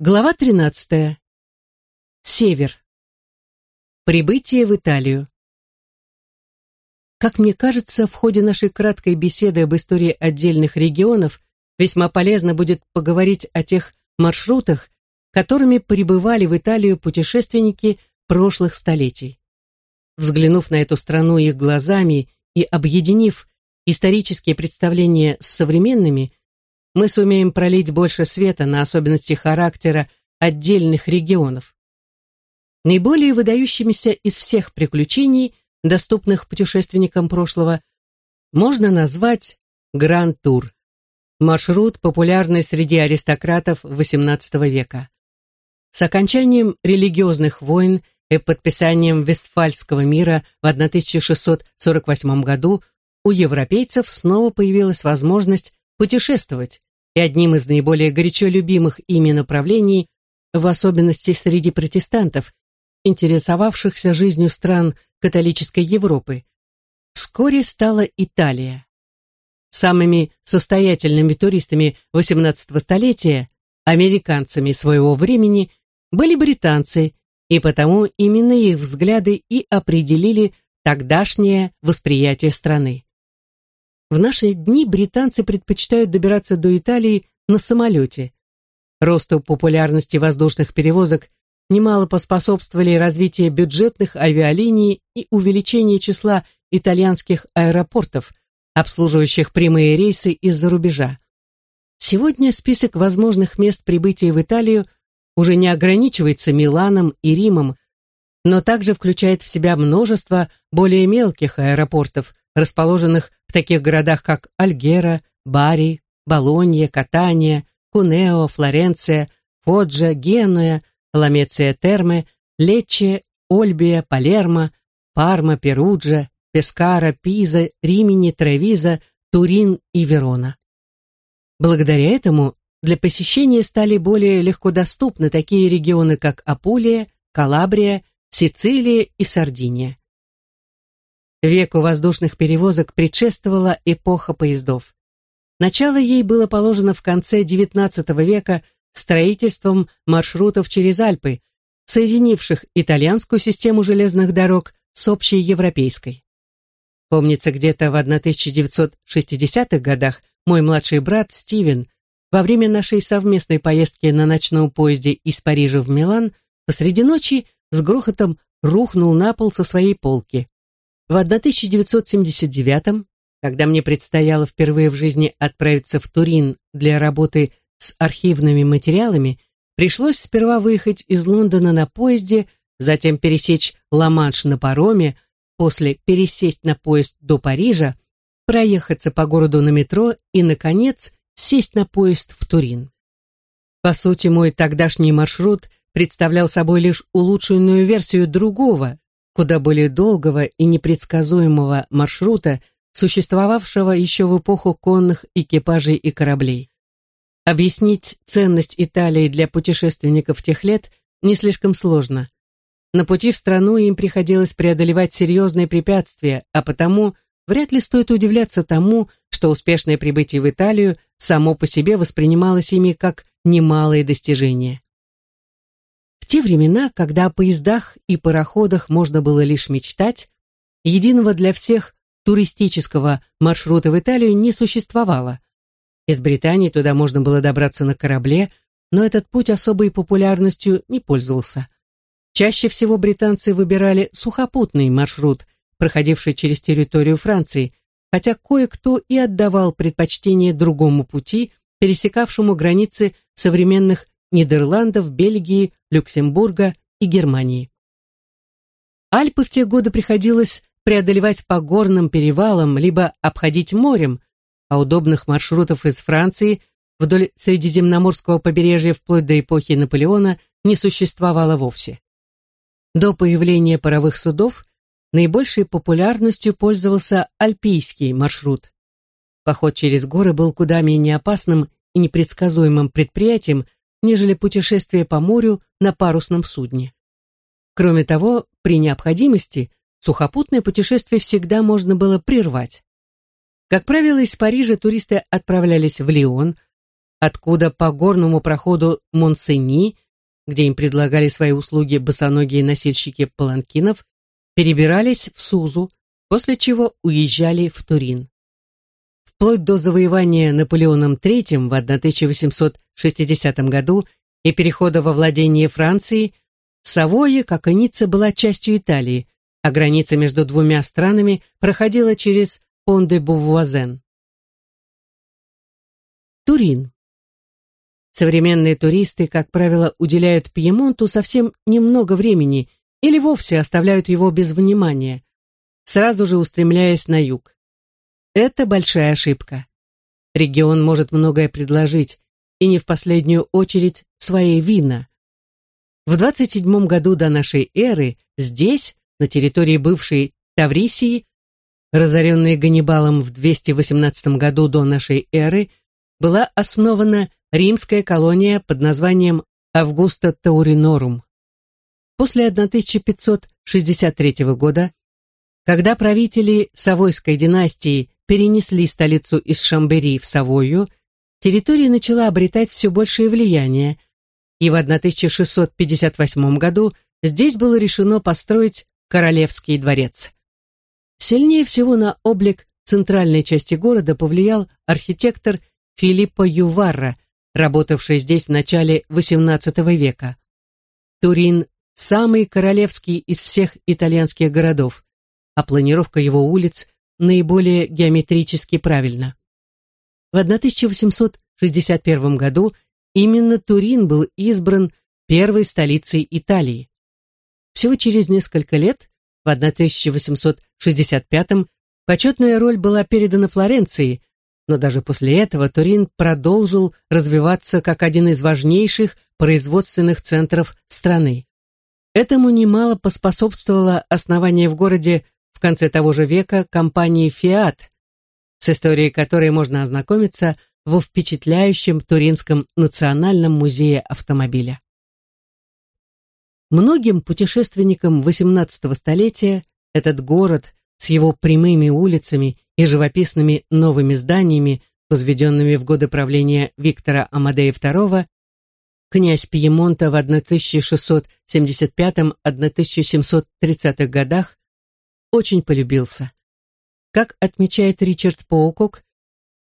Глава 13. Север. Прибытие в Италию. Как мне кажется, в ходе нашей краткой беседы об истории отдельных регионов весьма полезно будет поговорить о тех маршрутах, которыми прибывали в Италию путешественники прошлых столетий. Взглянув на эту страну их глазами и объединив исторические представления с современными, мы сумеем пролить больше света на особенности характера отдельных регионов. Наиболее выдающимися из всех приключений, доступных путешественникам прошлого, можно назвать Гранд-тур, маршрут, популярный среди аристократов XVIII века. С окончанием религиозных войн и подписанием Вестфальского мира в 1648 году у европейцев снова появилась возможность путешествовать, и одним из наиболее горячо любимых ими направлений, в особенности среди протестантов, интересовавшихся жизнью стран католической Европы, вскоре стала Италия. Самыми состоятельными туристами XVIII столетия, американцами своего времени, были британцы, и потому именно их взгляды и определили тогдашнее восприятие страны. В наши дни британцы предпочитают добираться до Италии на самолете. Росту популярности воздушных перевозок немало поспособствовали развитие бюджетных авиалиний и увеличение числа итальянских аэропортов, обслуживающих прямые рейсы из-за рубежа. Сегодня список возможных мест прибытия в Италию уже не ограничивается Миланом и Римом, но также включает в себя множество более мелких аэропортов, расположенных в таких городах, как Альгера, Бари, Болонья, Катания, Кунео, Флоренция, Фоджа, Генуя, Ламеция Терме, Лечче, Ольбия, Палермо, Парма, Перуджа, Пескара, Пиза, Римини, Тревиза, Турин и Верона. Благодаря этому для посещения стали более легко доступны такие регионы, как Апулия, Калабрия, Сицилия и Сардиния. Веку воздушных перевозок предшествовала эпоха поездов. Начало ей было положено в конце XIX века строительством маршрутов через Альпы, соединивших итальянскую систему железных дорог с общей европейской. Помнится, где-то в 1960-х годах мой младший брат Стивен во время нашей совместной поездки на ночном поезде из Парижа в Милан посреди ночи с грохотом рухнул на пол со своей полки. В 1979 когда мне предстояло впервые в жизни отправиться в Турин для работы с архивными материалами, пришлось сперва выехать из Лондона на поезде, затем пересечь Ла-Манш на пароме, после пересесть на поезд до Парижа, проехаться по городу на метро и, наконец, сесть на поезд в Турин. По сути, мой тогдашний маршрут представлял собой лишь улучшенную версию другого, куда более долгого и непредсказуемого маршрута, существовавшего еще в эпоху конных экипажей и кораблей. Объяснить ценность Италии для путешественников тех лет не слишком сложно. На пути в страну им приходилось преодолевать серьезные препятствия, а потому вряд ли стоит удивляться тому, что успешное прибытие в Италию само по себе воспринималось ими как немалое достижение те времена, когда о поездах и пароходах можно было лишь мечтать, единого для всех туристического маршрута в Италию не существовало. Из Британии туда можно было добраться на корабле, но этот путь особой популярностью не пользовался. Чаще всего британцы выбирали сухопутный маршрут, проходивший через территорию Франции, хотя кое-кто и отдавал предпочтение другому пути, пересекавшему границы современных Нидерландов, Бельгии, Люксембурга и Германии. Альпы в те годы приходилось преодолевать по горным перевалам, либо обходить морем, а удобных маршрутов из Франции вдоль Средиземноморского побережья вплоть до эпохи Наполеона не существовало вовсе. До появления паровых судов наибольшей популярностью пользовался альпийский маршрут. Поход через горы был куда менее опасным и непредсказуемым предприятием, нежели путешествие по морю на парусном судне. Кроме того, при необходимости сухопутное путешествие всегда можно было прервать. Как правило, из Парижа туристы отправлялись в Лион, откуда по горному проходу Монсени, где им предлагали свои услуги босоногие носильщики паланкинов, перебирались в Сузу, после чего уезжали в Турин. Вплоть до завоевания Наполеоном III в 1860 году и перехода во владение Франции, Савойя, как и Ницца, была частью Италии, а граница между двумя странами проходила через Пон-де-Бувуазен. Турин. Современные туристы, как правило, уделяют Пьемонту совсем немного времени или вовсе оставляют его без внимания, сразу же устремляясь на юг. Это большая ошибка. Регион может многое предложить, и не в последнюю очередь свои вина. В 27 году до нашей эры здесь, на территории бывшей Таврисии, разоренной Ганнибалом в 218 году до нашей эры, была основана римская колония под названием Августа Тауринорум. После 1563 года, когда правители Савойской династии перенесли столицу из Шамбери в Савойю, территория начала обретать все большее влияние, и в 1658 году здесь было решено построить Королевский дворец. Сильнее всего на облик центральной части города повлиял архитектор Филиппо Юварра, работавший здесь в начале XVIII века. Турин – самый королевский из всех итальянских городов, а планировка его улиц наиболее геометрически правильна. В 1861 году именно Турин был избран первой столицей Италии. Всего через несколько лет, в 1865 почетная роль была передана Флоренции, но даже после этого Турин продолжил развиваться как один из важнейших производственных центров страны. Этому немало поспособствовало основание в городе в конце того же века компании «Фиат», с историей которой можно ознакомиться во впечатляющем Туринском национальном музее автомобиля. Многим путешественникам XVIII столетия этот город с его прямыми улицами и живописными новыми зданиями, возведенными в годы правления Виктора Амадея II, князь Пьемонта в 1675-1730 годах, очень полюбился. Как отмечает Ричард Поукок,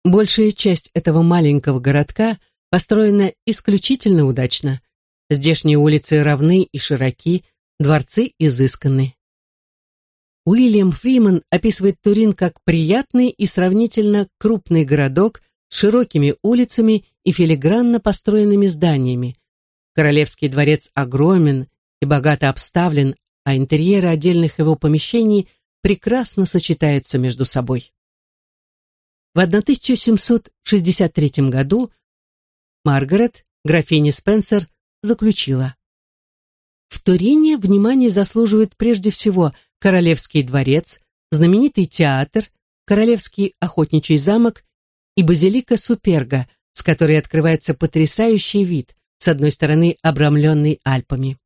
большая часть этого маленького городка построена исключительно удачно. Здешние улицы равны и широки, дворцы изысканны. Уильям Фриман описывает Турин как приятный и сравнительно крупный городок с широкими улицами и филигранно построенными зданиями. Королевский дворец огромен и богато обставлен, а интерьеры отдельных его помещений прекрасно сочетаются между собой. В 1763 году Маргарет, графиня Спенсер, заключила в Турине внимание заслуживает прежде всего Королевский дворец, знаменитый театр, Королевский охотничий замок и базилика Суперга, с которой открывается потрясающий вид, с одной стороны обрамленный Альпами.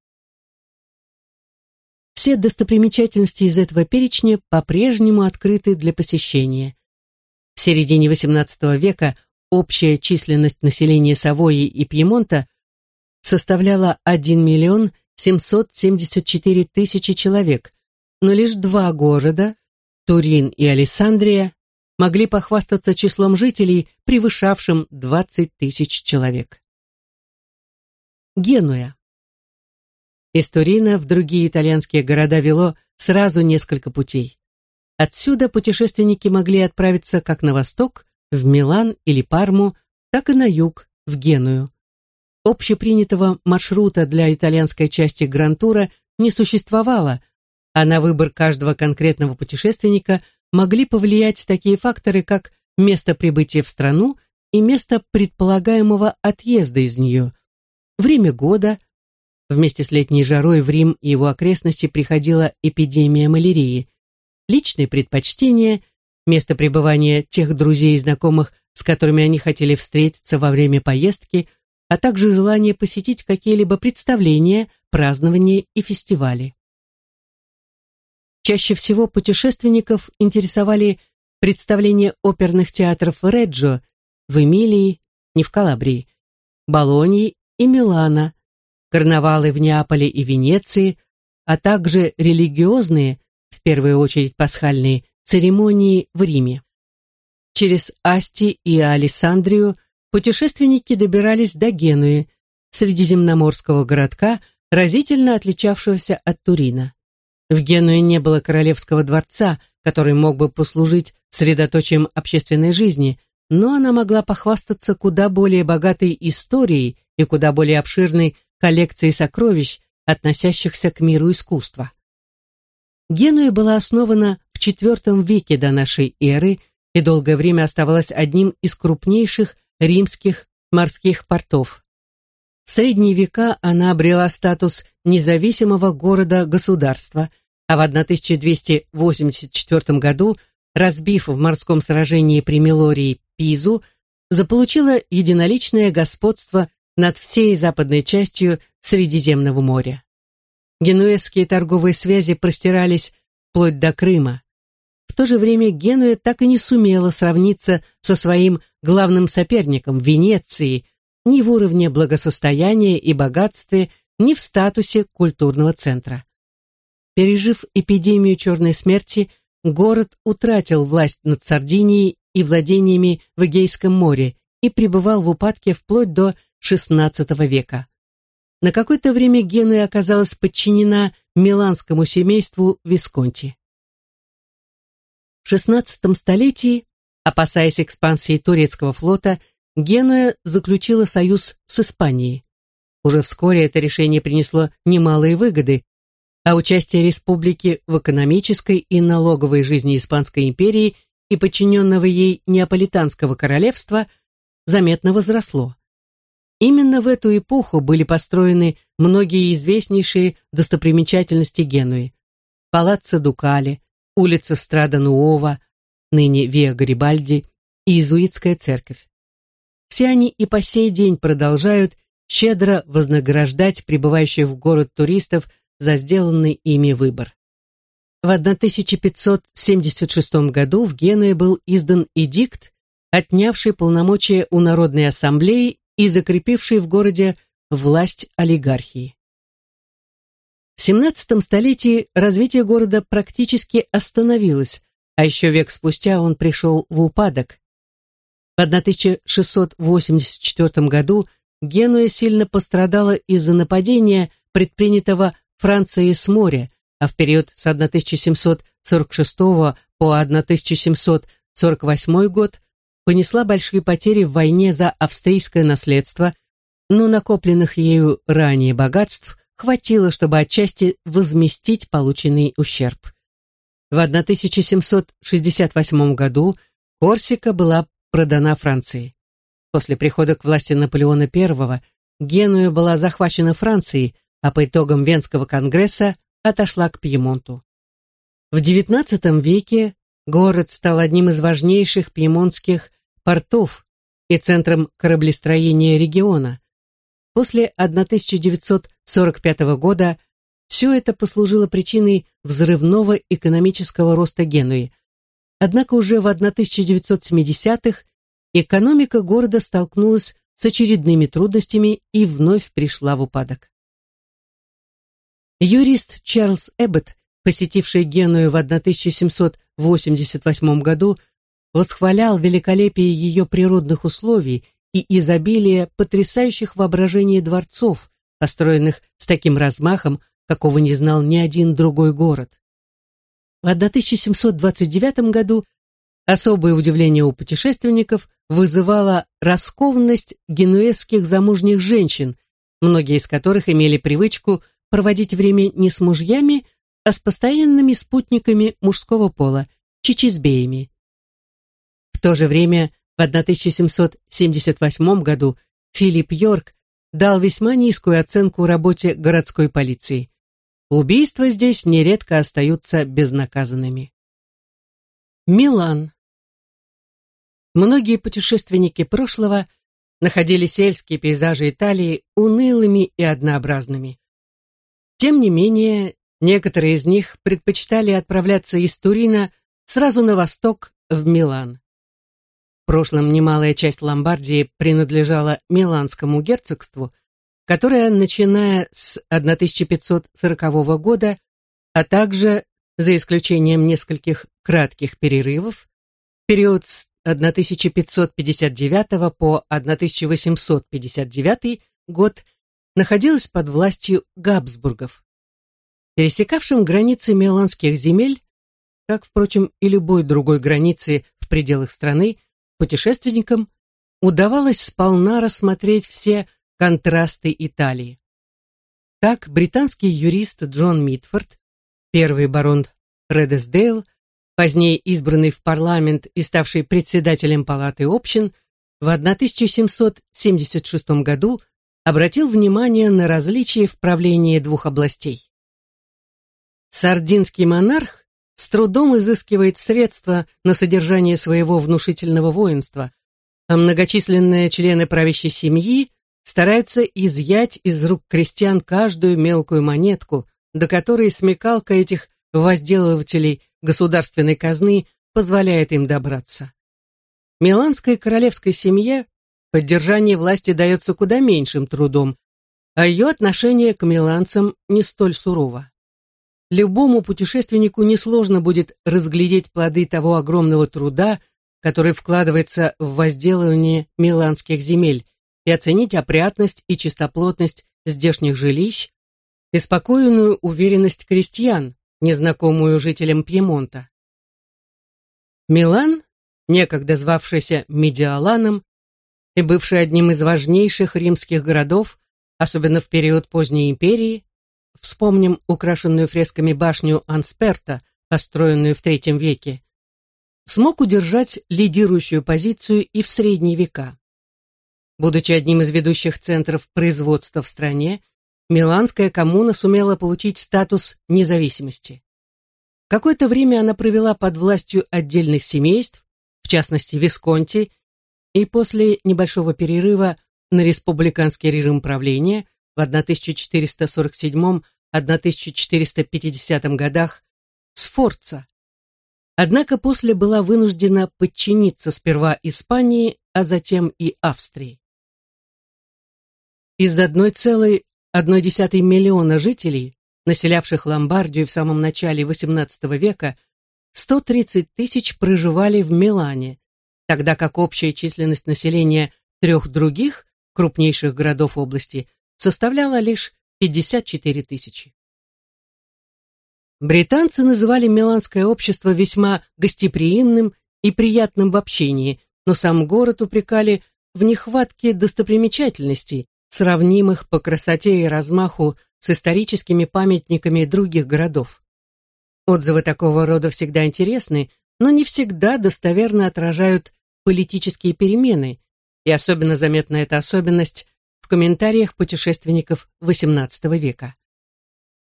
Все достопримечательности из этого перечня по-прежнему открыты для посещения. В середине XVIII века общая численность населения Савойи и Пьемонта составляла 1 миллион 774 тысячи человек, но лишь два города, Турин и Алессандрия, могли похвастаться числом жителей, превышавшим 20 тысяч человек. Генуя. Из Турина в другие итальянские города вело сразу несколько путей. Отсюда путешественники могли отправиться как на восток, в Милан или Парму, так и на юг, в Геную общепринятого маршрута для итальянской части Грантура не существовало, а на выбор каждого конкретного путешественника могли повлиять такие факторы, как место прибытия в страну и место предполагаемого отъезда из нее, время года, вместе с летней жарой в Рим и его окрестности приходила эпидемия малярии, личные предпочтения, место пребывания тех друзей и знакомых, с которыми они хотели встретиться во время поездки, а также желание посетить какие-либо представления, празднования и фестивали. Чаще всего путешественников интересовали представления оперных театров Реджо в Эмилии, не в Калабрии, Болоньи и Милана, карнавалы в Неаполе и Венеции, а также религиозные, в первую очередь пасхальные, церемонии в Риме. Через Асти и Алессандрию путешественники добирались до Генуи, средиземноморского городка, разительно отличавшегося от Турина. В Генуе не было королевского дворца, который мог бы послужить средоточием общественной жизни, но она могла похвастаться куда более богатой историей и куда более обширной коллекцией сокровищ, относящихся к миру искусства. Генуя была основана в IV веке до нашей эры и долгое время оставалась одним из крупнейших римских морских портов. В средние века она обрела статус независимого города-государства, а в 1284 году, разбив в морском сражении при Милории Пизу, заполучила единоличное господство над всей западной частью Средиземного моря. Генуэзские торговые связи простирались вплоть до Крыма. В то же время Генуя так и не сумела сравниться со своим главным соперником Венецией ни в уровне благосостояния и богатстве, ни в статусе культурного центра. Пережив эпидемию черной смерти, город утратил власть над Сардинией и владениями в Эгейском море и пребывал в упадке вплоть до XVI века. На какое-то время Генуя оказалась подчинена миланскому семейству Висконти. В XVI столетии, опасаясь экспансии турецкого флота, Генуя заключила союз с Испанией. Уже вскоре это решение принесло немалые выгоды, а участие республики в экономической и налоговой жизни Испанской империи и подчиненного ей Неаполитанского королевства заметно возросло. Именно в эту эпоху были построены многие известнейшие достопримечательности Генуи. Палаццо Дукале, улица Страда Нуова, ныне Виа Гарибальди, и Иезуитская церковь. Все они и по сей день продолжают щедро вознаграждать прибывающих в город туристов за сделанный ими выбор. В 1576 году в Генуе был издан эдикт, отнявший полномочия у Народной ассамблеи и закрепивший в городе власть олигархии. В XVII столетии развитие города практически остановилось, а еще век спустя он пришел в упадок. В 1684 году Генуя сильно пострадала из-за нападения, предпринятого Францией с моря, а в период с 1746 по 1748 год понесла большие потери в войне за австрийское наследство, но накопленных ею ранее богатств хватило, чтобы отчасти возместить полученный ущерб. В 1768 году Корсика была продана Франции. После прихода к власти Наполеона I Генуя была захвачена Францией, а по итогам Венского конгресса отошла к Пьемонту. В XIX веке город стал одним из важнейших пьемонтских портов и центром кораблестроения региона. После 1945 года все это послужило причиной взрывного экономического роста Генуи. Однако уже в 1970-х экономика города столкнулась с очередными трудностями и вновь пришла в упадок. Юрист Чарльз Эббот, посетивший Геную в 1788 году, восхвалял великолепие ее природных условий и изобилие потрясающих воображений дворцов, построенных с таким размахом, какого не знал ни один другой город. В 1729 году особое удивление у путешественников вызывала раскованность генуэзских замужних женщин, многие из которых имели привычку проводить время не с мужьями, а с постоянными спутниками мужского пола, чичизбеями. В то же время в 1778 году Филипп Йорк дал весьма низкую оценку работе городской полиции. Убийства здесь нередко остаются безнаказанными. Милан. Многие путешественники прошлого находили сельские пейзажи Италии унылыми и однообразными. Тем не менее, некоторые из них предпочитали отправляться из Турина сразу на восток в Милан. Прошлом немалая часть Ломбардии принадлежала Миланскому герцогству, которое, начиная с 1540 года, а также, за исключением нескольких кратких перерывов, период с 1559 по 1859 год находилось под властью Габсбургов. Пересекавшим границы миланских земель, как, впрочем, и любой другой границы в пределах страны, путешественникам удавалось сполна рассмотреть все контрасты Италии. Так британский юрист Джон Митфорд, первый барон Редесдейл, позднее избранный в парламент и ставший председателем палаты общин, в 1776 году обратил внимание на различия в правлении двух областей. Сардинский монарх с трудом изыскивает средства на содержание своего внушительного воинства, а многочисленные члены правящей семьи стараются изъять из рук крестьян каждую мелкую монетку, до которой смекалка этих возделывателей государственной казны позволяет им добраться. Миланской королевской семье поддержание власти дается куда меньшим трудом, а ее отношение к миланцам не столь сурово. Любому путешественнику несложно будет разглядеть плоды того огромного труда, который вкладывается в возделывание миланских земель, и оценить опрятность и чистоплотность здешних жилищ и спокойную уверенность крестьян, незнакомую жителям Пьемонта. Милан, некогда звавшийся Медиаланом и бывший одним из важнейших римских городов, особенно в период поздней империи, вспомним украшенную фресками башню Ансперта, построенную в III веке, смог удержать лидирующую позицию и в средние века. Будучи одним из ведущих центров производства в стране, Миланская коммуна сумела получить статус независимости. Какое-то время она провела под властью отдельных семейств, в частности Висконти, и после небольшого перерыва на республиканский режим правления в 1447-1450 годах Сфорца. Однако после была вынуждена подчиниться сперва Испании, а затем и Австрии. Из одной целой одной десятой миллиона жителей, населявших Ломбардию в самом начале XVIII века, 130 тысяч проживали в Милане, тогда как общая численность населения трех других крупнейших городов области составляла лишь 54 тысячи. Британцы называли миланское общество весьма гостеприимным и приятным в общении, но сам город упрекали в нехватке достопримечательностей, сравнимых по красоте и размаху с историческими памятниками других городов. Отзывы такого рода всегда интересны, но не всегда достоверно отражают политические перемены, и особенно заметна эта особенность в комментариях путешественников XVIII века.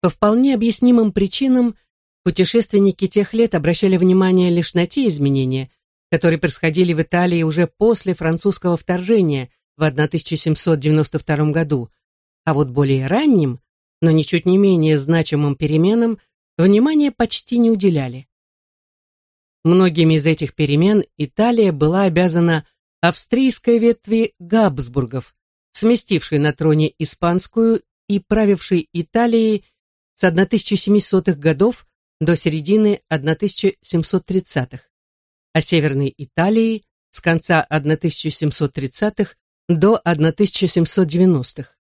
По вполне объяснимым причинам путешественники тех лет обращали внимание лишь на те изменения, которые происходили в Италии уже после французского вторжения в 1792 году, а вот более ранним, но ничуть не менее значимым переменам внимания почти не уделяли. Многими из этих перемен Италия была обязана австрийской ветви Габсбургов, сместившей на троне испанскую и правившей Италией с 1700-х годов до середины 1730-х, а Северной Италии с конца 1730-х до 1790-х.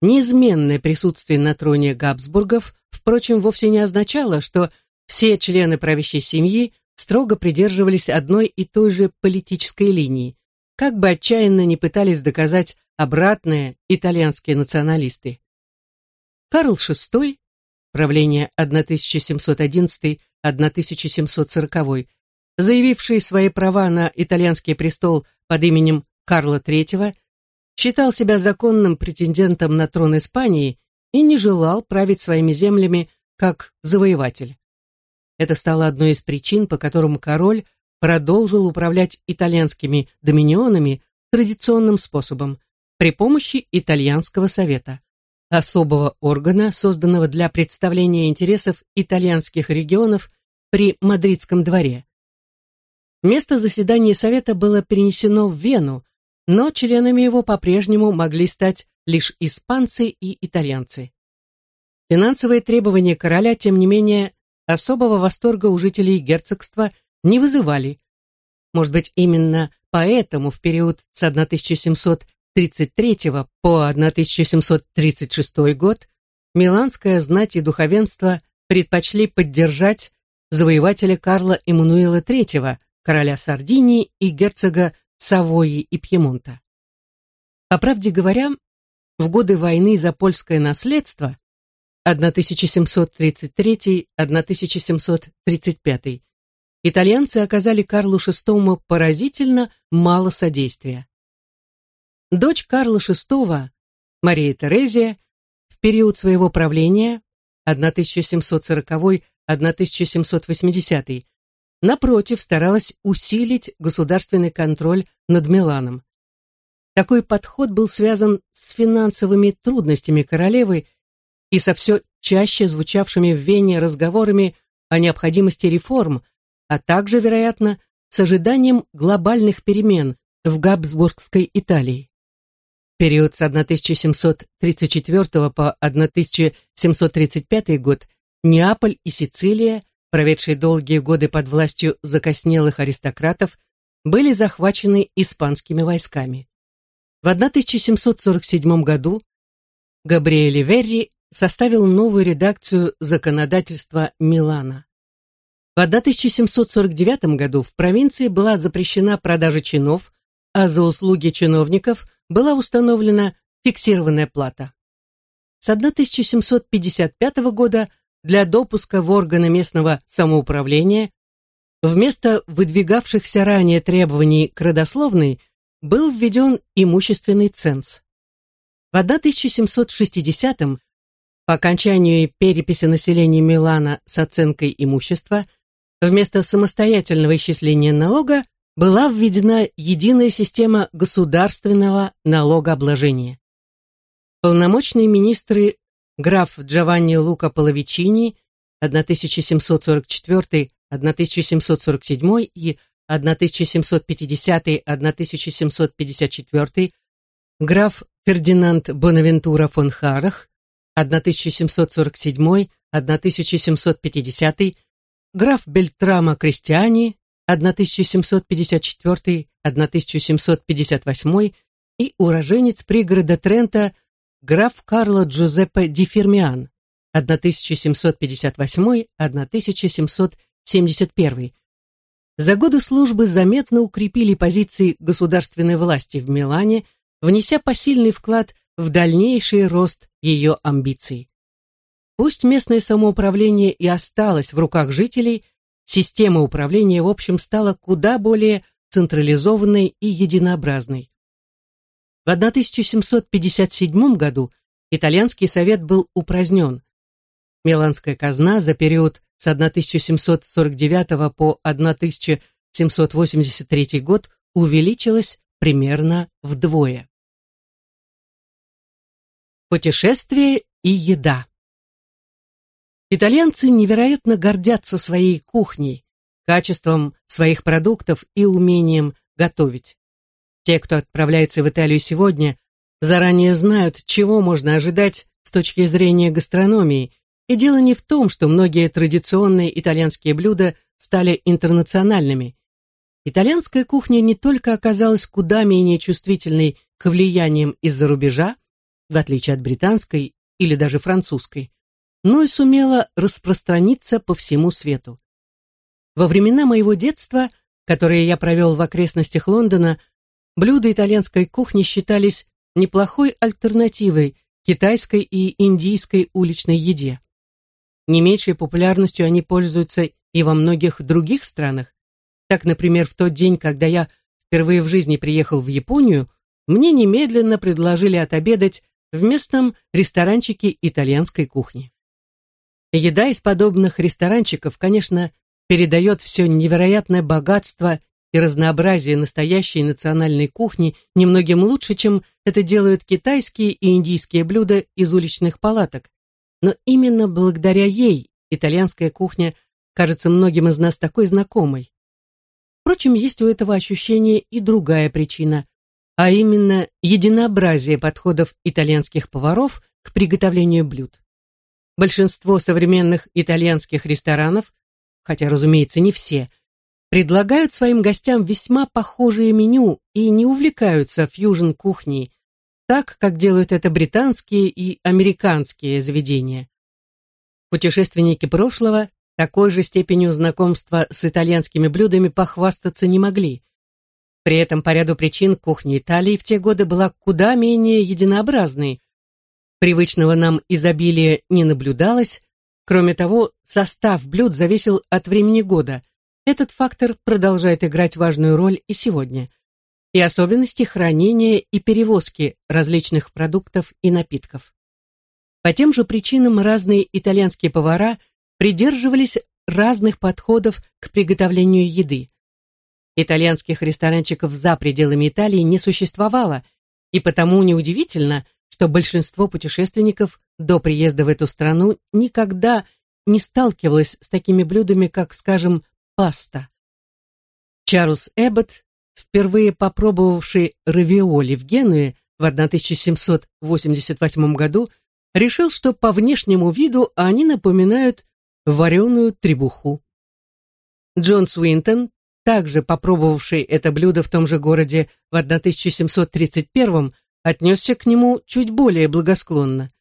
Неизменное присутствие на троне Габсбургов, впрочем, вовсе не означало, что все члены правящей семьи строго придерживались одной и той же политической линии, как бы отчаянно не пытались доказать обратное итальянские националисты. Карл VI, правление 1711-1740, заявивший свои права на итальянский престол под именем Карла III, считал себя законным претендентом на трон Испании и не желал править своими землями как завоеватель. Это стало одной из причин, по которым король продолжил управлять итальянскими доминионами традиционным способом при помощи итальянского совета, особого органа, созданного для представления интересов итальянских регионов при Мадридском дворе. Место заседания совета было перенесено в Вену, но членами его по-прежнему могли стать лишь испанцы и итальянцы. Финансовые требования короля, тем не менее, особого восторга у жителей герцогства не вызывали. Может быть, именно поэтому в период с 1733 по 1736 год миланское знать и духовенство предпочли поддержать завоевателя Карла Эммануила III, короля Сардинии и герцога Савойи и Пьемонта. По правде говоря, в годы войны за польское наследство 1733-1735 итальянцы оказали Карлу VI поразительно мало содействия. Дочь Карла VI, Мария Терезия, в период своего правления 1740-1780 напротив, старалась усилить государственный контроль над Миланом. Такой подход был связан с финансовыми трудностями королевы и со все чаще звучавшими в Вене разговорами о необходимости реформ, а также, вероятно, с ожиданием глобальных перемен в Габсбургской Италии. Период с 1734 по 1735 год Неаполь и Сицилия проведшие долгие годы под властью закоснелых аристократов, были захвачены испанскими войсками. В 1747 году Габриэле Верри составил новую редакцию законодательства Милана. В 1749 году в провинции была запрещена продажа чинов, а за услуги чиновников была установлена фиксированная плата. С 1755 года для допуска в органы местного самоуправления вместо выдвигавшихся ранее требований к родословной был введен имущественный ценз. В 1760-м, по окончанию переписи населения Милана с оценкой имущества, вместо самостоятельного исчисления налога была введена единая система государственного налогообложения. Полномочные министры граф Джованни Лука Половичини 1744-1747 и 1750-1754, граф Фердинанд Бонавентура фон Харах 1747-1750, граф Бельтрама Кристиани 1754-1758 и уроженец пригорода Трента граф Карло Джузеппе ди Фермиан 1758-1771. За годы службы заметно укрепили позиции государственной власти в Милане, внеся посильный вклад в дальнейший рост ее амбиций. Пусть местное самоуправление и осталось в руках жителей, система управления в общем стала куда более централизованной и единообразной. В 1757 году итальянский совет был упразднен. Миланская казна за период с 1749 по 1783 год увеличилась примерно вдвое. Путешествие и еда. Итальянцы невероятно гордятся своей кухней, качеством своих продуктов и умением готовить. Те, кто отправляется в Италию сегодня, заранее знают, чего можно ожидать с точки зрения гастрономии, и дело не в том, что многие традиционные итальянские блюда стали интернациональными. Итальянская кухня не только оказалась куда менее чувствительной к влияниям из-за рубежа, в отличие от британской или даже французской, но и сумела распространиться по всему свету. Во времена моего детства, которые я провел в окрестностях Лондона, блюда итальянской кухни считались неплохой альтернативой китайской и индийской уличной еде. Не меньшей популярностью они пользуются и во многих других странах. Так, например, в тот день, когда я впервые в жизни приехал в Японию, мне немедленно предложили отобедать в местном ресторанчике итальянской кухни. Еда из подобных ресторанчиков, конечно, передает все невероятное богатство и разнообразие настоящей национальной кухни немногим лучше, чем это делают китайские и индийские блюда из уличных палаток. Но именно благодаря ей итальянская кухня кажется многим из нас такой знакомой. Впрочем, есть у этого ощущения и другая причина, а именно единообразие подходов итальянских поваров к приготовлению блюд. Большинство современных итальянских ресторанов, хотя, разумеется, не все, предлагают своим гостям весьма похожее меню и не увлекаются фьюжн-кухней, так, как делают это британские и американские заведения. Путешественники прошлого такой же степенью знакомства с итальянскими блюдами похвастаться не могли. При этом по ряду причин кухня Италии в те годы была куда менее единообразной. Привычного нам изобилия не наблюдалось, кроме того, состав блюд зависел от времени года. Этот фактор продолжает играть важную роль и сегодня. И особенности хранения и перевозки различных продуктов и напитков. По тем же причинам разные итальянские повара придерживались разных подходов к приготовлению еды. Итальянских ресторанчиков за пределами Италии не существовало, и потому неудивительно, что большинство путешественников до приезда в эту страну никогда не сталкивалось с такими блюдами, как, скажем, паста. Чарльз Эббот, впервые попробовавший равиоли в Генуе в 1788 году, решил, что по внешнему виду они напоминают вареную требуху. Джон Суинтон, также попробовавший это блюдо в том же городе в 1731 отнесся к нему чуть более благосклонно.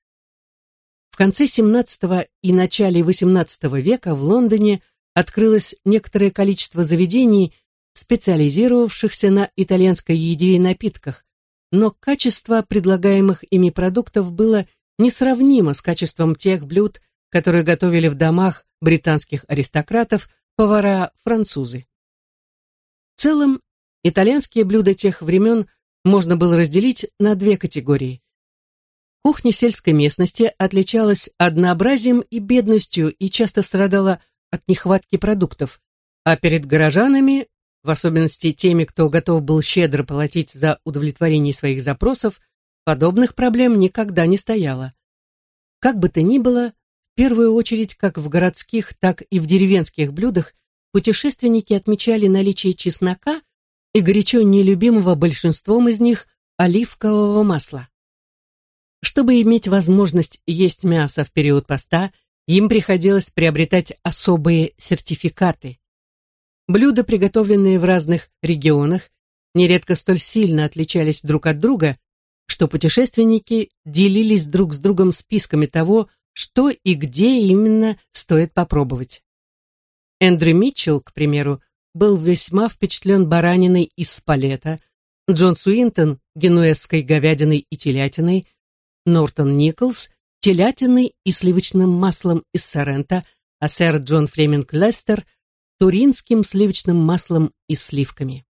В конце XVII и начале XVIII века в Лондоне открылось некоторое количество заведений, специализировавшихся на итальянской еде и напитках, но качество предлагаемых ими продуктов было несравнимо с качеством тех блюд, которые готовили в домах британских аристократов повара-французы. В целом, итальянские блюда тех времен можно было разделить на две категории. Кухня сельской местности отличалась однообразием и бедностью и часто страдала от нехватки продуктов, а перед горожанами, в особенности теми, кто готов был щедро платить за удовлетворение своих запросов, подобных проблем никогда не стояло. Как бы то ни было, в первую очередь, как в городских, так и в деревенских блюдах, путешественники отмечали наличие чеснока и горячо нелюбимого большинством из них оливкового масла. Чтобы иметь возможность есть мясо в период поста, им приходилось приобретать особые сертификаты. Блюда, приготовленные в разных регионах, нередко столь сильно отличались друг от друга, что путешественники делились друг с другом списками того, что и где именно стоит попробовать. Эндрю Митчелл, к примеру, был весьма впечатлен бараниной из спалета, Джон Суинтон – генуэзской говядиной и телятиной, Нортон Николс телятиной и сливочным маслом из Соррента, а сэр Джон Флеминг Лестер туринским сливочным маслом и сливками.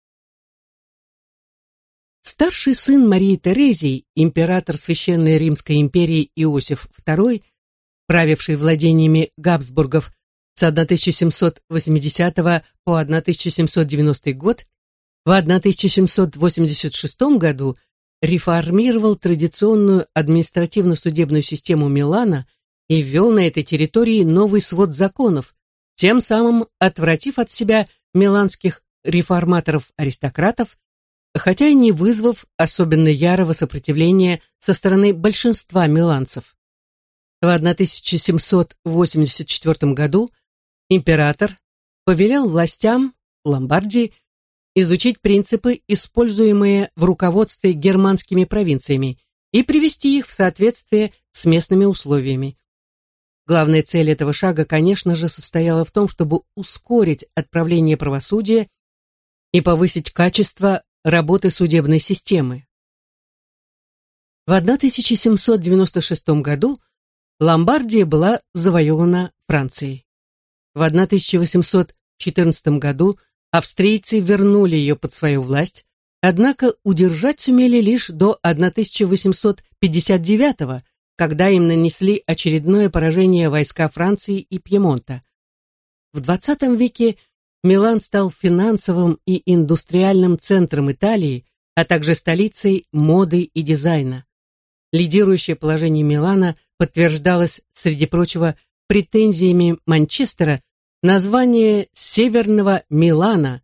Старший сын Марии Терезии, император Священной Римской империи Иосиф II, правивший владениями Габсбургов с 1780 по 1790 год, в 1786 году реформировал традиционную административно-судебную систему Милана и ввел на этой территории новый свод законов, тем самым отвратив от себя миланских реформаторов-аристократов, хотя и не вызвав особенно ярого сопротивления со стороны большинства миланцев. В 1784 году император повелел властям Ломбардии изучить принципы, используемые в руководстве германскими провинциями, и привести их в соответствие с местными условиями. Главная цель этого шага, конечно же, состояла в том, чтобы ускорить отправление правосудия и повысить качество работы судебной системы. В 1796 году Ломбардия была завоевана Францией. В 1814 году Австрийцы вернули ее под свою власть, однако удержать сумели лишь до 1859 когда им нанесли очередное поражение войска Франции и Пьемонта. В XX веке Милан стал финансовым и индустриальным центром Италии, а также столицей моды и дизайна. Лидирующее положение Милана подтверждалось, среди прочего, претензиями Манчестера название Северного Милана,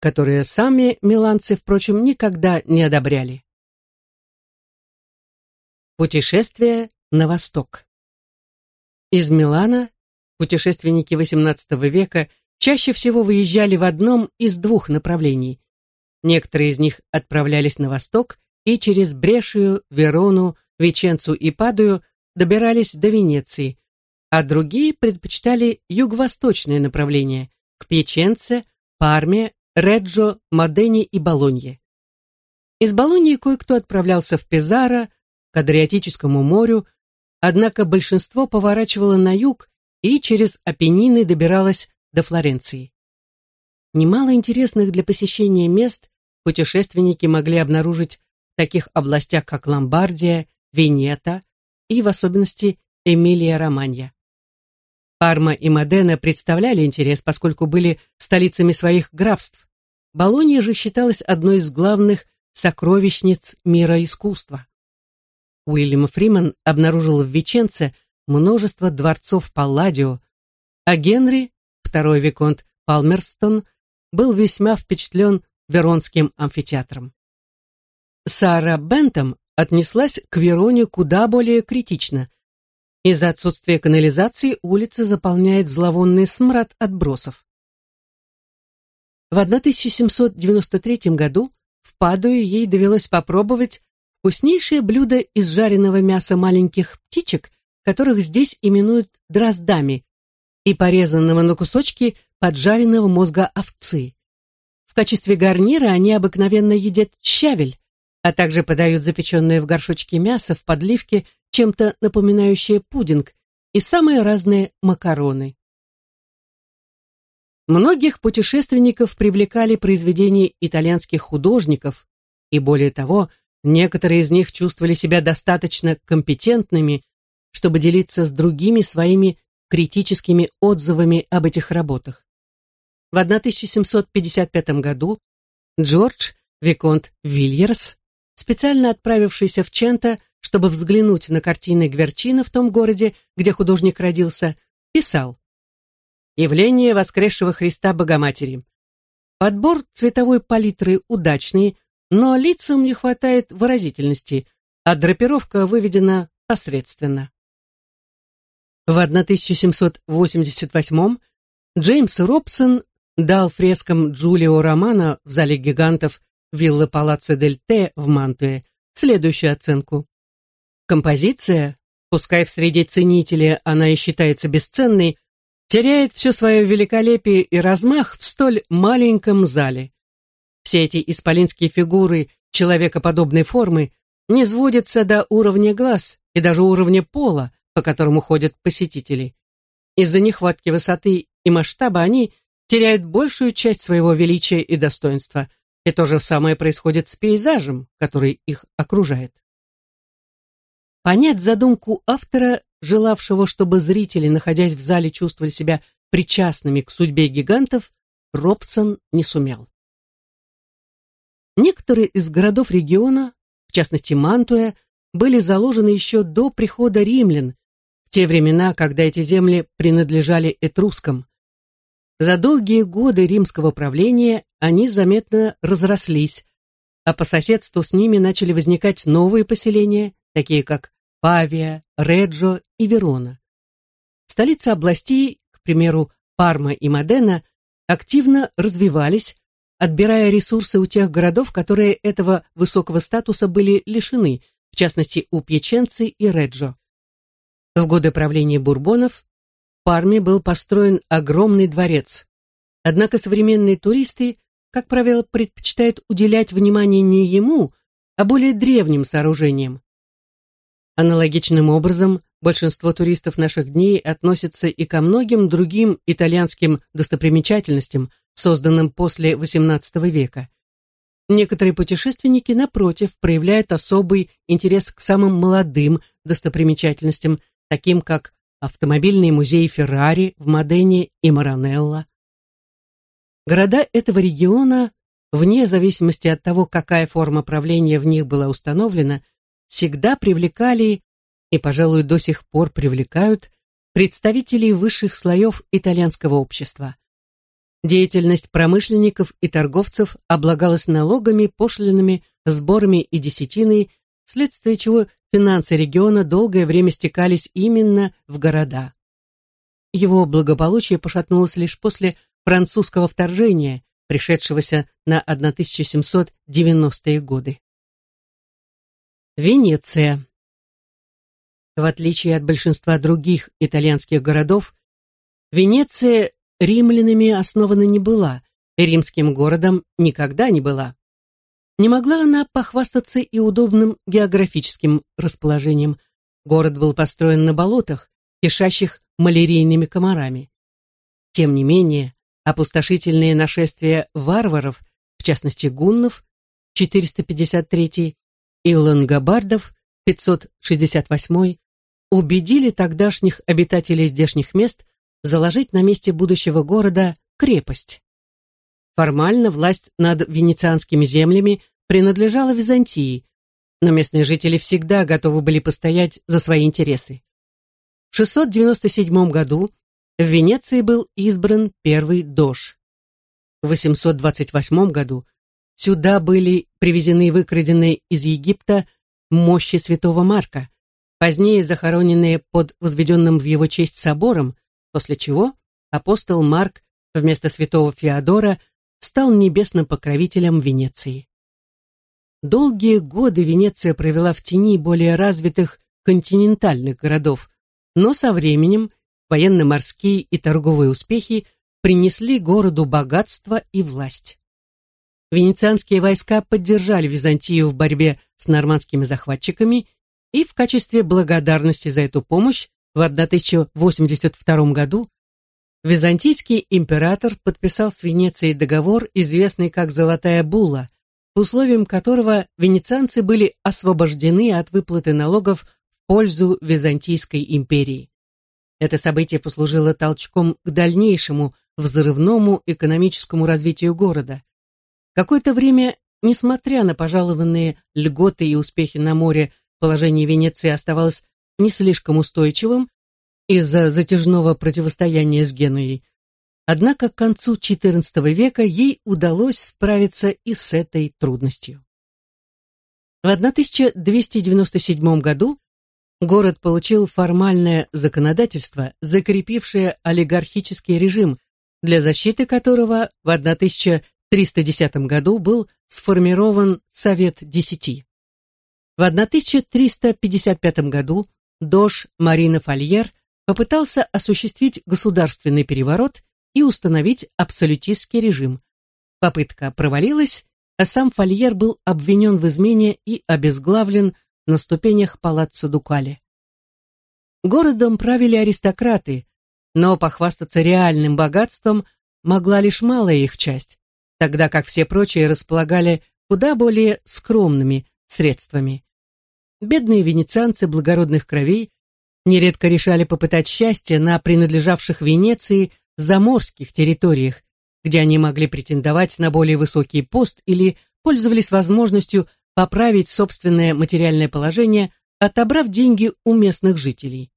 которое сами миланцы, впрочем, никогда не одобряли. Путешествие на восток. Из Милана путешественники XVIII века чаще всего выезжали в одном из двух направлений. Некоторые из них отправлялись на восток и через Брешию, Верону, Веченцу и Падую добирались до Венеции, а другие предпочитали юго-восточное направление к Пьяченце, Парме, Реджо, Модене и Болонье. Из Болоньи кое-кто отправлялся в Пизаро, к Адриатическому морю, однако большинство поворачивало на юг и через Апеннины добиралось до Флоренции. Немало интересных для посещения мест путешественники могли обнаружить в таких областях, как Ломбардия, Венета и, в особенности, Эмилия-Романья. Парма и Модена представляли интерес, поскольку были столицами своих графств. Болонья же считалась одной из главных сокровищниц мира искусства. Уильям Фриман обнаружил в Веченце множество дворцов Палладио, а Генри, второй виконт Палмерстон, был весьма впечатлен Веронским амфитеатром. Сара Бентом отнеслась к Вероне куда более критично. Из-за отсутствия канализации улица заполняет зловонный смрад отбросов. В 1793 году в Падуе ей довелось попробовать вкуснейшее блюдо из жареного мяса маленьких птичек, которых здесь именуют дроздами, и порезанного на кусочки поджаренного мозга овцы. В качестве гарнира они обыкновенно едят щавель, а также подают запеченное в горшочке мясо в подливке, чем-то напоминающее пудинг, и самые разные макароны. Многих путешественников привлекали произведения итальянских художников, и более того, некоторые из них чувствовали себя достаточно компетентными, чтобы делиться с другими своими критическими отзывами об этих работах. В 1755 году Джордж Виконт Вильерс специально отправившийся в Ченто, чтобы взглянуть на картины Гверчина в том городе, где художник родился, писал «Явление воскресшего Христа Богоматери. Подбор цветовой палитры удачный, но лицам не хватает выразительности, а драпировка выведена посредственно». В 1788 Джеймс Робсон дал фрескам Джулио Романа в зале гигантов вилла Палаццо дель Те в Мантуе следующую оценку. Композиция, пускай в среде ценителей она и считается бесценной, теряет все свое великолепие и размах в столь маленьком зале. Все эти исполинские фигуры человекоподобной формы не сводятся до уровня глаз и даже уровня пола, по которому ходят посетители. Из-за нехватки высоты и масштаба они теряют большую часть своего величия и достоинства – и то же самое происходит с пейзажем, который их окружает. Понять задумку автора, желавшего, чтобы зрители, находясь в зале, чувствовали себя причастными к судьбе гигантов, Робсон не сумел. Некоторые из городов региона, в частности Мантуя, были заложены еще до прихода римлян, в те времена, когда эти земли принадлежали этрускам. За долгие годы римского правления они заметно разрослись, а по соседству с ними начали возникать новые поселения, такие как Павия, Реджо и Верона. Столицы областей, к примеру, Парма и Модена, активно развивались, отбирая ресурсы у тех городов, которые этого высокого статуса были лишены, в частности у Пьяченцы и Реджо. В годы правления Бурбонов в Парме был построен огромный дворец. Однако современные туристы, как правило, предпочитают уделять внимание не ему, а более древним сооружениям. Аналогичным образом, большинство туристов наших дней относятся и ко многим другим итальянским достопримечательностям, созданным после XVIII века. Некоторые путешественники, напротив, проявляют особый интерес к самым молодым достопримечательностям, таким как автомобильные музеи Феррари в Модене и Маранелло. Города этого региона, вне зависимости от того, какая форма правления в них была установлена, всегда привлекали и, пожалуй, до сих пор привлекают представителей высших слоев итальянского общества. Деятельность промышленников и торговцев облагалась налогами, пошлинами, сборами и десятиной, вследствие чего финансы региона долгое время стекались именно в города. Его благополучие пошатнулось лишь после французского вторжения, пришедшегося на 1790-е годы. Венеция. В отличие от большинства других итальянских городов, Венеция римлянами основана не была, римским городом никогда не была. Не могла она похвастаться и удобным географическим расположением. Город был построен на болотах, кишащих малярийными комарами. Тем не менее, опустошительные нашествия варваров, в частности гуннов, 453 и лангобардов, 568 убедили тогдашних обитателей здешних мест заложить на месте будущего города крепость. Формально власть над венецианскими землями принадлежала Византии, но местные жители всегда готовы были постоять за свои интересы. В 697 году в Венеции был избран первый дож. В 828 году сюда были привезены выкраденные из Египта мощи святого Марка, позднее захороненные под возведенным в его честь собором, после чего апостол Марк вместо святого Феодора стал небесным покровителем Венеции. Долгие годы Венеция провела в тени более развитых континентальных городов, но со временем военно-морские и торговые успехи принесли городу богатство и власть. Венецианские войска поддержали Византию в борьбе с нормандскими захватчиками и в качестве благодарности за эту помощь в 1082 году византийский император подписал с Венецией договор, известный как «Золотая була», условием которого венецианцы были освобождены от выплаты налогов в пользу Византийской империи. Это событие послужило толчком к дальнейшему взрывному экономическому развитию города. Какое-то время, несмотря на пожалованные льготы и успехи на море, положение Венеции оставалось не слишком устойчивым из-за затяжного противостояния с Генуей. Однако к концу XIV века ей удалось справиться и с этой трудностью. В 1297 году город получил формальное законодательство, закрепившее олигархический режим, для защиты которого в 1310 году был сформирован Совет Десяти. В 1355 году Дож Марина Фольер попытался осуществить государственный переворот и установить абсолютистский режим. Попытка провалилась, а сам Фольер был обвинен в измене и обезглавлен на ступенях палаццо Дукали. Городом правили аристократы, но похвастаться реальным богатством могла лишь малая их часть, тогда как все прочие располагали куда более скромными средствами. Бедные венецианцы благородных кровей нередко решали попытать счастье на принадлежавших Венеции заморских территориях, где они могли претендовать на более высокий пост или пользовались возможностью поправить собственное материальное положение, отобрав деньги у местных жителей.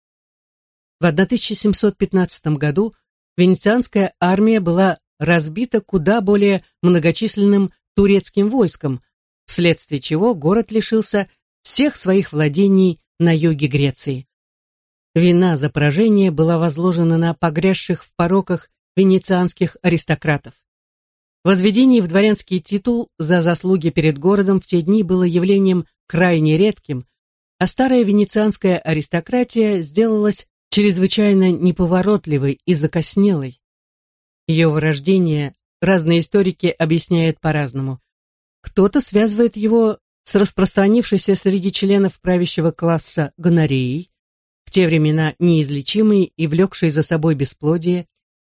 В 1715 году венецианская армия была разбита куда более многочисленным турецким войском, вследствие чего город лишился всех своих владений на юге Греции. Вина за поражение была возложена на погрязших в пороках венецианских аристократов. Возведение в дворянский титул за заслуги перед городом в те дни было явлением крайне редким, а старая венецианская аристократия сделалась чрезвычайно неповоротливой и закоснелой. Ее вырождение разные историки объясняют по-разному. Кто-то связывает его с распространившейся среди членов правящего класса гонореей, в те времена неизлечимой и влекшей за собой бесплодие,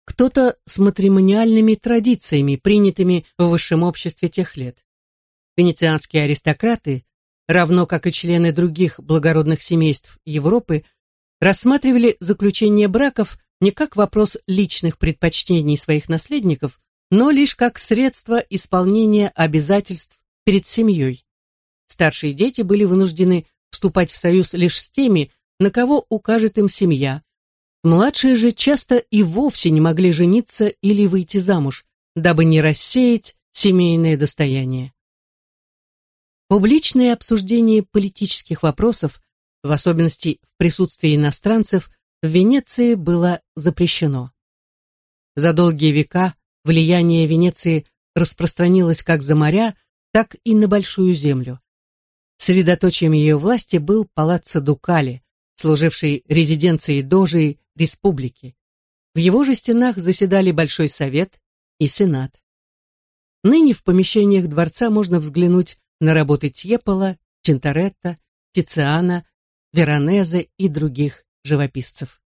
кто-то с матримониальными традициями, принятыми в высшем обществе тех лет. Венецианские аристократы, равно как и члены других благородных семейств Европы, рассматривали заключение браков не как вопрос личных предпочтений своих наследников, но лишь как средство исполнения обязательств перед семьей. Старшие дети были вынуждены вступать в союз лишь с теми, на кого укажет им семья. Младшие же часто и вовсе не могли жениться или выйти замуж, дабы не рассеять семейное достояние. Публичное обсуждение политических вопросов, в особенности в присутствии иностранцев, в Венеции было запрещено. За долгие века влияние Венеции распространилось как за моря, так и на Большую Землю. Средоточием ее власти был палаццо Дукали, служивший резиденцией дожи республики. В его же стенах заседали Большой Совет и Сенат. Ныне в помещениях дворца можно взглянуть на работы Тьепола, Тинторетто, Тициана, Веронезе и других живописцев.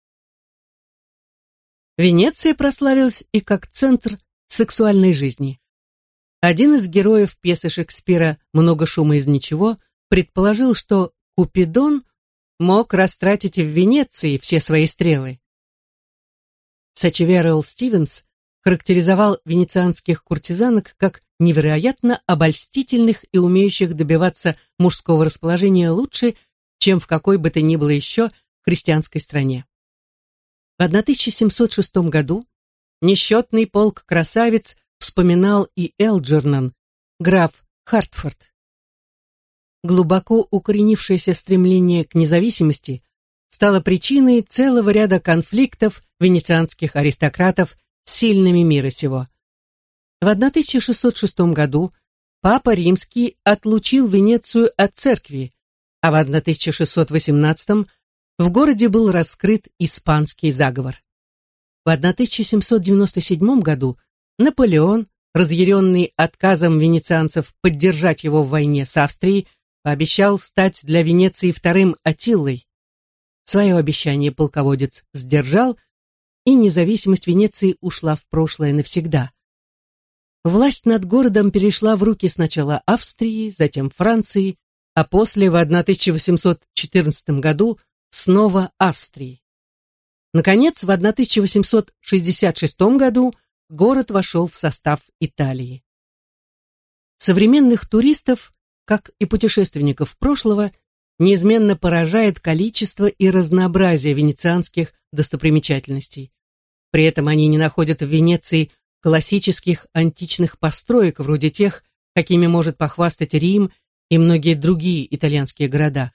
Венеция прославилась и как центр сексуальной жизни. Один из героев пьесы Шекспира «Много шума из ничего» предположил, что Купидон мог растратить в Венеции все свои стрелы. Сачеверл Стивенс характеризовал венецианских куртизанок как невероятно обольстительных и умеющих добиваться мужского расположения лучше, чем в какой бы то ни было еще христианской стране. В 1706 году несчетный полк красавиц вспоминал и Элджернан, граф Хартфорд. Глубоко укоренившееся стремление к независимости стало причиной целого ряда конфликтов венецианских аристократов с сильными мира сего. В 1606 году Папа Римский отлучил Венецию от церкви, а в 1618 в городе был раскрыт испанский заговор. В 1797 году Наполеон, разъяренный отказом венецианцев поддержать его в войне с Австрией, пообещал стать для Венеции вторым Атиллой. Свое обещание полководец сдержал, и независимость Венеции ушла в прошлое навсегда. Власть над городом перешла в руки сначала Австрии, затем Франции, а после, в 1814 году, снова Австрии. Наконец, в 1866 году город вошел в состав Италии. Современных туристов, как и путешественников прошлого, неизменно поражает количество и разнообразие венецианских достопримечательностей. При этом они не находят в Венеции классических античных построек, вроде тех, какими может похвастать Рим и многие другие итальянские города.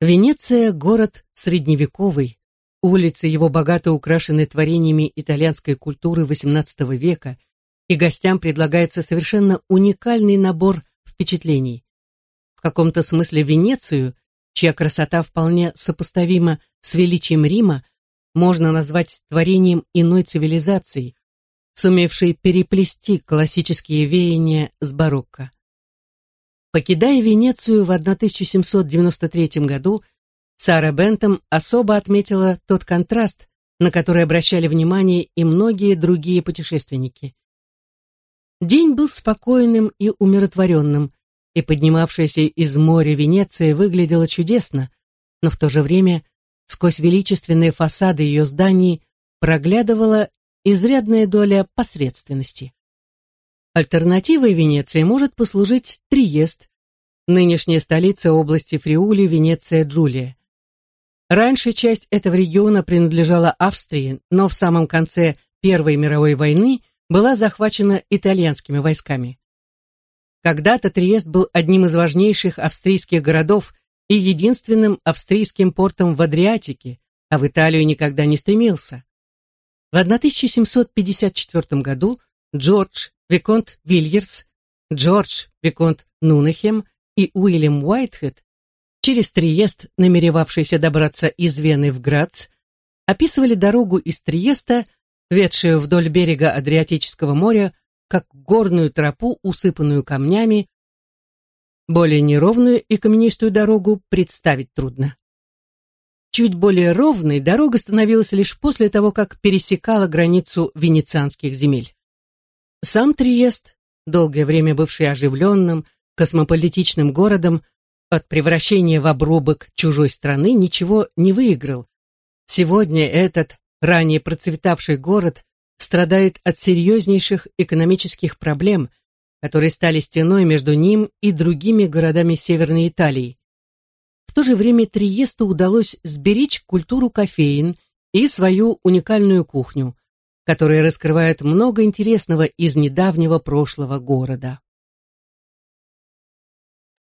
Венеция – город средневековый, улицы его богато украшены творениями итальянской культуры XVIII века, и гостям предлагается совершенно уникальный набор впечатлений. В каком-то смысле Венецию, чья красота вполне сопоставима с величием Рима, можно назвать творением иной цивилизации, сумевшей переплести классические веяния с барокко. Покидая Венецию в 1793 году, Сара Бентом особо отметила тот контраст, на который обращали внимание и многие другие путешественники. День был спокойным и умиротворенным, и поднимавшаяся из моря Венеция выглядела чудесно, но в то же время сквозь величественные фасады ее зданий проглядывала изрядная доля посредственности. Альтернативой Венеции может послужить Триест, нынешняя столица области Фриули, Венеция, Джулия. Раньше часть этого региона принадлежала Австрии, но в самом конце Первой мировой войны была захвачена итальянскими войсками. Когда-то Триест был одним из важнейших австрийских городов и единственным австрийским портом в Адриатике, а в Италию никогда не стремился. В 1754 году Джордж Виконт Вильерс, Джордж Виконт Нунехем и Уильям Уайтхед, через Триест, намеревавшийся добраться из Вены в Грац, описывали дорогу из Триеста, ведшую вдоль берега Адриатического моря, как горную тропу, усыпанную камнями, более неровную и каменистую дорогу представить трудно. Чуть более ровной дорога становилась лишь после того, как пересекала границу венецианских земель. Сам Триест, долгое время бывший оживленным, космополитичным городом, от превращения в обрубок чужой страны ничего не выиграл. Сегодня этот, ранее процветавший город, страдает от серьезнейших экономических проблем, которые стали стеной между ним и другими городами Северной Италии. В то же время Триесту удалось сберечь культуру кофеин и свою уникальную кухню, которая раскрывает много интересного из недавнего прошлого города.